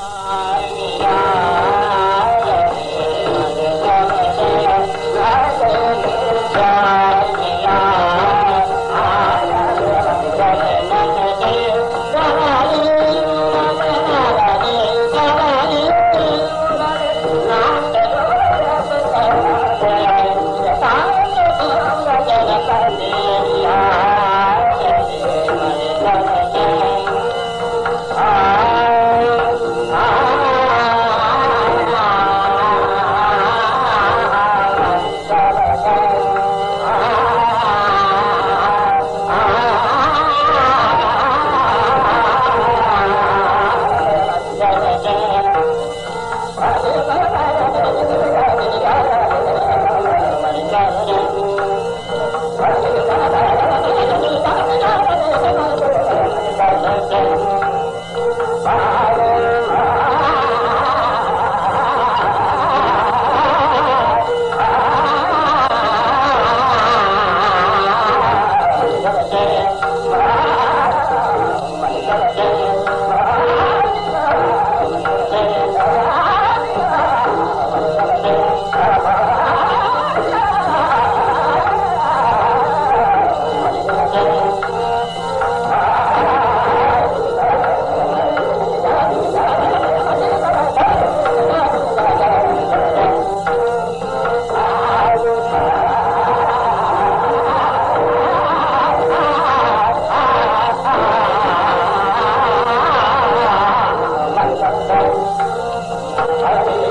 Uh, Oh,